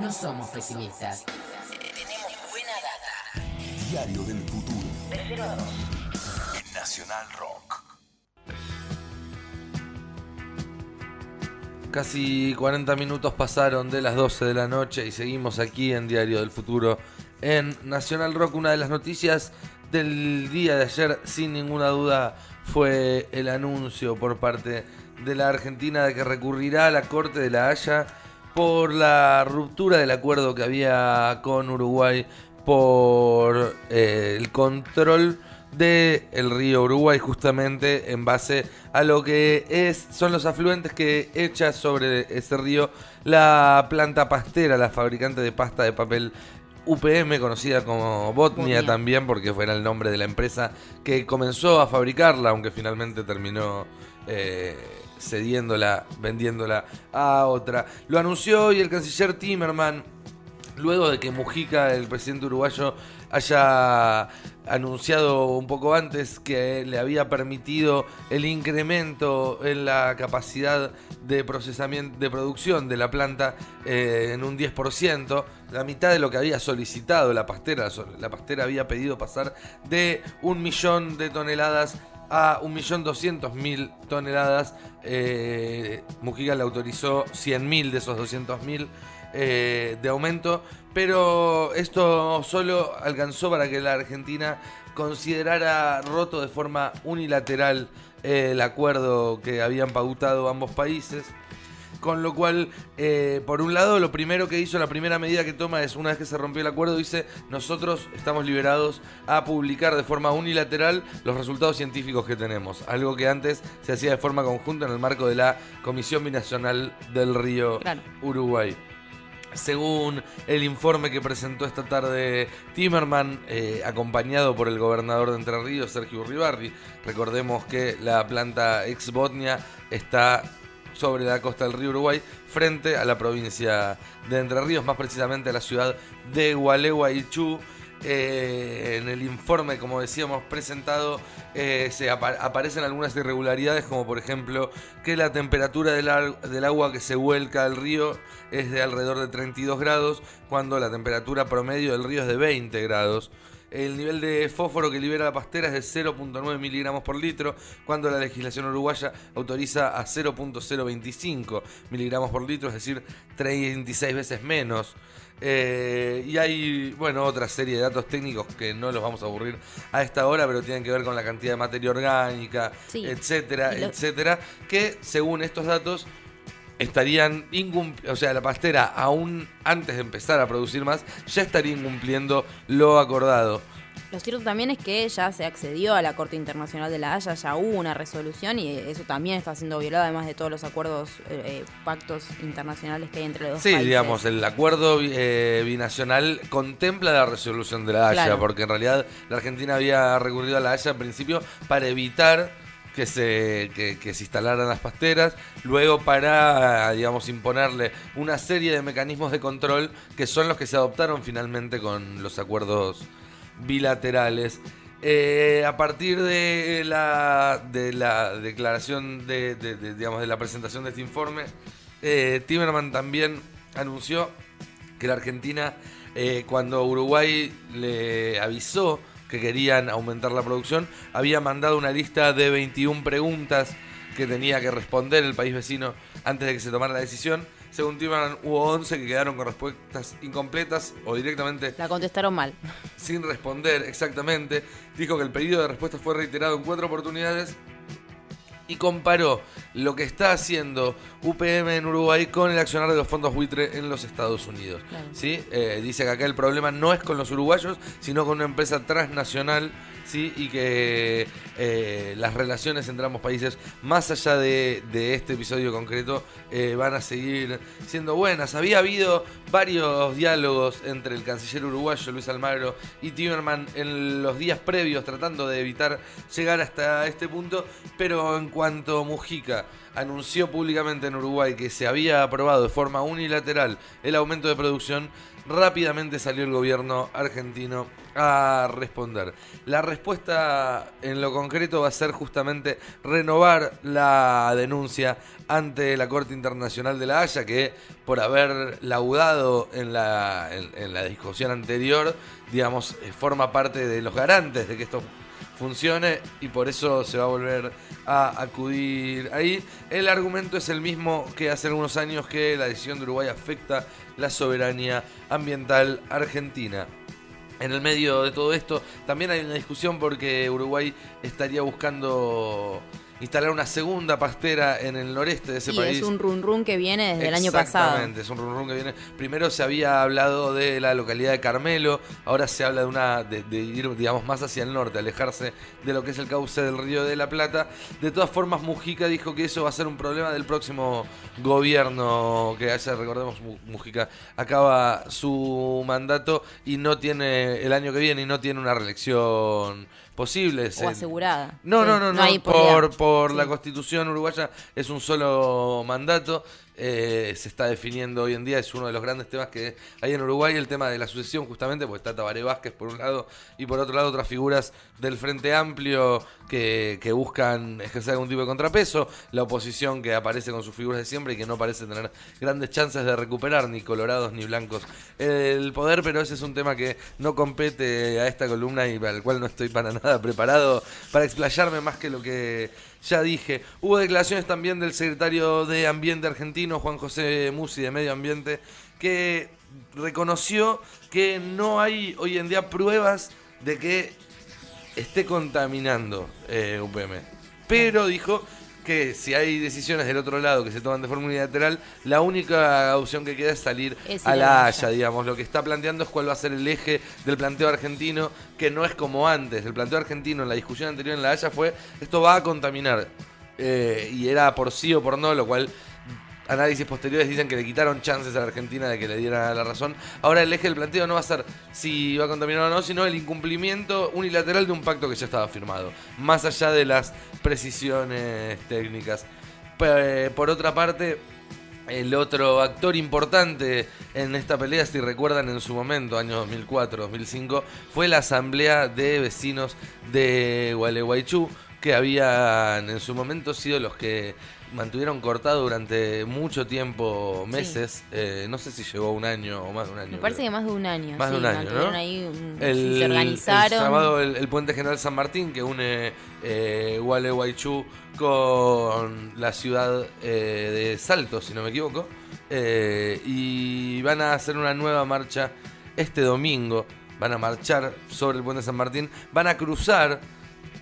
No somos pesimistas. Tenemos buena data. Diario del futuro. De 0 a 2. En Nacional Rock. Casi 40 minutos pasaron de las 12 de la noche y seguimos aquí en Diario del Futuro en Nacional Rock. Una de las noticias del día de ayer, sin ninguna duda, fue el anuncio por parte de la Argentina de que recurrirá a la Corte de la Haya por la ruptura del acuerdo que había con Uruguay por eh, el control del el río Uruguay justamente en base a lo que es son los afluentes que echa sobre ese río la planta pastera, la fabricante de pasta de papel UPM, conocida como Botnia, Botnia. también, porque fue el nombre de la empresa que comenzó a fabricarla, aunque finalmente terminó eh, cediéndola, vendiéndola a otra. Lo anunció hoy el canciller Timerman, luego de que Mujica, el presidente uruguayo, haya anunciado un poco antes que le había permitido el incremento en la capacidad de procesamiento de producción de la planta eh, en un 10%, la mitad de lo que había solicitado la pastera. La pastera había pedido pasar de un millón de toneladas a 1.200.000 toneladas. Eh, Mujica le autorizó 100.000 de esos 200.000 eh, de aumento, pero esto solo alcanzó para que la Argentina considerara roto de forma unilateral eh, el acuerdo que habían pautado ambos países. Con lo cual, eh, por un lado, lo primero que hizo, la primera medida que toma es, una vez que se rompió el acuerdo, dice, nosotros estamos liberados a publicar de forma unilateral los resultados científicos que tenemos. Algo que antes se hacía de forma conjunta en el marco de la Comisión Binacional del Río Claro. Uruguay. Según el informe que presentó esta tarde Timerman, eh, acompañado por el gobernador de Entre Ríos, Sergio Uribarri, recordemos que la planta ex Botnia está sobre la costa del río Uruguay, frente a la provincia de Entre Ríos, más precisamente a la ciudad de Gualeguaychú. Eh, en el informe, como decíamos, presentado, eh, se apa- aparecen algunas irregularidades, como por ejemplo que la temperatura del, del agua que se vuelca al río es de alrededor de 32 grados, cuando la temperatura promedio del río es de 20 grados. El nivel de fósforo que libera la pastera es de 0.9 miligramos por litro, cuando la legislación uruguaya autoriza a 0.025 miligramos por litro, es decir, 36 veces menos. Eh, y hay, bueno, otra serie de datos técnicos que no los vamos a aburrir a esta hora, pero tienen que ver con la cantidad de materia orgánica, Sí. etcétera, lo- etcétera, que según estos datos estarían incumpliendo, o sea, la pastera aún antes de empezar a producir más, ya estaría incumpliendo lo acordado. Lo cierto también es que ya se accedió a la Corte Internacional de la Haya, ya hubo una resolución y eso también está siendo violado, además de todos los acuerdos, eh, pactos internacionales que hay entre los dos Sí, países. digamos, el acuerdo eh, binacional contempla la resolución de la Haya, Claro. porque en realidad la Argentina había recurrido a la Haya al principio para evitar que se, que, se instalaran las pasteras, luego para, digamos, imponerle una serie de mecanismos de control que son los que se adoptaron finalmente con los acuerdos bilaterales. Eh, a partir de la, de la declaración de, de- de, digamos, de la presentación de este informe, eh, Timerman también anunció que la Argentina, eh, cuando Uruguay le avisó que querían aumentar la producción, había mandado una lista de 21 preguntas que tenía que responder el país vecino antes de que se tomara la decisión. Según Timerman, hubo 11 que quedaron con respuestas incompletas o directamente La contestaron mal. sin responder exactamente. Dijo que el pedido de respuesta fue reiterado en cuatro oportunidades y comparó lo que está haciendo UPM en Uruguay con el accionar de los fondos buitre en los Estados Unidos. Claro. ¿sí? Eh, dice que acá el problema no es con los uruguayos, sino con una empresa transnacional. ¿Sí? Y que eh, las relaciones entre ambos países, más allá de, este episodio concreto, eh, van a seguir siendo buenas. Había habido varios diálogos entre el canciller uruguayo Luis Almagro y Timerman en los días previos, tratando de evitar llegar hasta este punto, pero en cuanto Mujica anunció públicamente en Uruguay que se había aprobado de forma unilateral el aumento de producción, rápidamente salió el gobierno argentino a responder. La respuesta en lo concreto va a ser justamente renovar la denuncia ante la Corte Internacional de la Haya, que por haber laudado en la, en, la discusión anterior, digamos, eh, forma parte de los garantes de que esto funcione y por eso se va a volver a acudir ahí. El argumento es el mismo que hace algunos años que la decisión de Uruguay afecta la soberanía ambiental argentina. En el medio de todo esto también hay una discusión porque Uruguay estaría buscando instalar una segunda pastera en el noreste de ese y país. es un run run que viene desde el año pasado. Exactamente, es un run run que viene. Primero se había hablado de la localidad de Carmelo, ahora se habla de una de, de ir, digamos, más hacia el norte, alejarse de lo que es el cauce del río de la Plata. De todas formas, Mujica dijo que eso va a ser un problema del próximo gobierno que haya, recordemos, Mu- Mujica acaba su mandato y no tiene el año que viene y no tiene una reelección posible. O Se- asegurada. no, Sí, no, no, no. hay por. Por Sí. la constitución uruguaya es un solo mandato. Eh, se está definiendo hoy en día, es uno de los grandes temas que hay en Uruguay, el tema de la sucesión, justamente, porque está Tabaré Vázquez por un lado y por otro lado otras figuras del Frente Amplio que, que buscan ejercer algún tipo de contrapeso, la oposición que aparece con sus figuras de siempre y que no parece tener grandes chances de recuperar ni colorados ni blancos el poder, pero ese es un tema que no compete a esta columna y para el cual no estoy para nada preparado para explayarme más que lo que ya dije. Hubo declaraciones también del secretario de Ambiente argentino, Juan José Musi, de Medio Ambiente, que reconoció que no hay hoy en día pruebas de que esté contaminando eh, UPM. Pero dijo que si hay decisiones del otro lado que se toman de forma unilateral, la única opción que queda es salir Es a la Haya, digamos. Lo que está planteando es cuál va a ser el eje del planteo argentino, que no es como antes. El planteo argentino en la discusión anterior en la Haya fue, esto va a contaminar. Eh, y era por sí o por no, lo cual análisis posteriores dicen que le quitaron chances a la Argentina de que le diera la razón. Ahora el eje del planteo no va a ser si va a contaminar o no, sino el incumplimiento unilateral de un pacto que ya estaba firmado, más allá de las precisiones técnicas. Pe- Por otra parte, el otro actor importante en esta pelea, si recuerdan en su momento, año 2004-2005, fue la Asamblea de Vecinos de Gualeguaychú, que habían en su momento sido los que mantuvieron cortado durante mucho tiempo, meses, eh, no sé si llegó un año o más de un año. Me parece que más de un año. Más de un año, ¿no? ahí un- el, se organizaron. el llamado el, el puente general San Martín que une eh, Gualeguaychú con la ciudad eh, de Salto, si no me equivoco, Eh, y van a hacer una nueva marcha este domingo. Van a marchar sobre el puente San Martín, van a cruzar,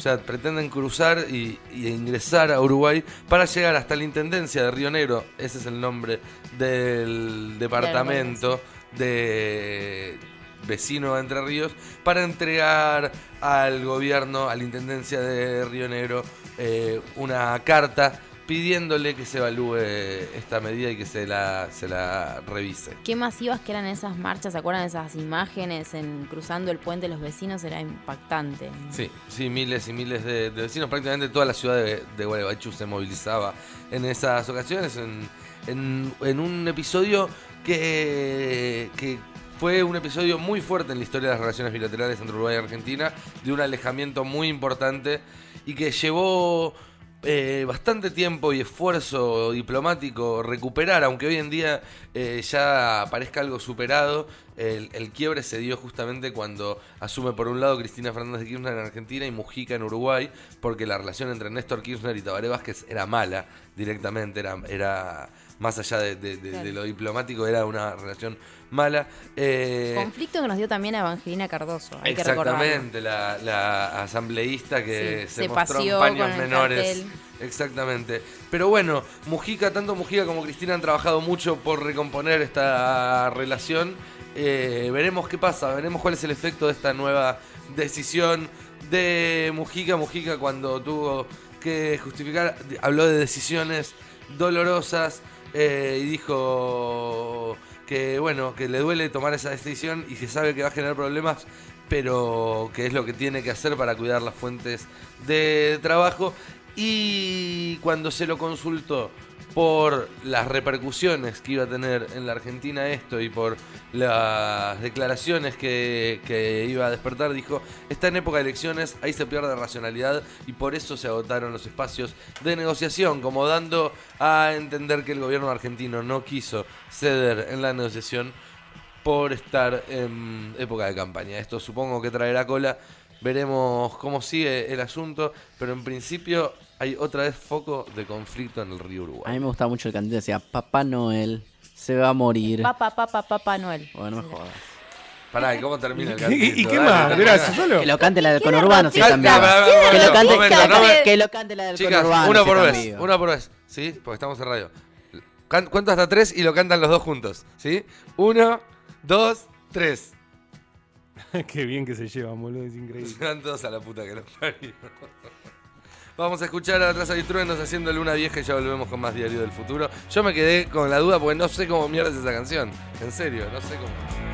o sea, pretenden cruzar y, y ingresar a Uruguay para llegar hasta la intendencia de Río Negro. Ese es el nombre del departamento de vecino a Entre Ríos para entregar al gobierno, a la intendencia de Río Negro, eh, una carta pidiéndole que se evalúe esta medida y que se la, se la revise. Qué masivas que eran esas marchas, ¿se acuerdan de esas imágenes en cruzando el puente los vecinos? Era impactante. Sí, sí, miles y miles de, de vecinos, prácticamente toda la ciudad de, de Gualeguaychú se movilizaba en esas ocasiones, en, en- en un episodio que, que fue un episodio muy fuerte en la historia de las relaciones bilaterales entre Uruguay y Argentina, de un alejamiento muy importante y que llevó eh, bastante tiempo y esfuerzo diplomático recuperar, aunque hoy en día eh, ya parezca algo superado, el, quiebre se dio justamente cuando asume por un lado Cristina Fernández de Kirchner en Argentina y Mujica en Uruguay, porque la relación entre Néstor Kirchner y Tabaré Vázquez era mala directamente, era, era más allá de, de- de- Claro. de lo diplomático, era una relación mala. Eh, Conflicto que nos dio también a Evangelina Cardoso, hay que. Exactamente, la, la asambleísta que Sí, se, se mostró en paños menores. Exactamente. Pero bueno, Mujica, tanto Mujica como Cristina han trabajado mucho por recomponer esta relación. Eh, veremos qué pasa, veremos cuál es el efecto de esta nueva decisión de Mujica. Mujica cuando tuvo que justificar, habló de decisiones dolorosas eh, y dijo que bueno, que le duele tomar esa decisión y que sabe que va a generar problemas, pero que es lo que tiene que hacer para cuidar las fuentes de trabajo. Y cuando se lo consultó por las repercusiones que iba a tener en la Argentina esto y por las declaraciones que, que iba a despertar, dijo, está en época de elecciones, ahí se pierde racionalidad y por eso se agotaron los espacios de negociación, como dando a entender que el gobierno argentino no quiso ceder en la negociación por estar en época de campaña. Esto supongo que traerá cola. Veremos cómo sigue el asunto, pero en principio hay otra vez foco de conflicto en el río A mí Uruguay. me gustaba mucho el cantito, decía, Papá Noel se va a morir. Papá, papá, papá Noel. Bueno, no me jodas. Pará, ¿y cómo termina el ¿Y, cantito? y qué más? dale, ¿Era dale. eso solo? Que lo cante la del ¿Quién es conurbano, sí, también. Que lo cante, que lo la del Chicas, conurbano. una sí, por vez, una por vez, ¿sí? Porque estamos en radio. Cuento hasta tres y lo cantan los dos juntos, ¿sí? Uno, dos, tres. Qué bien que se llevan, boludo, es Se increíble. van todos a la puta que los parió. Vamos a escuchar a Atrás Truenos haciendo Luna Vieja y ya volvemos con más Diario del Futuro. Yo me quedé con la duda porque no sé cómo mierda es esa canción. En serio, no sé cómo.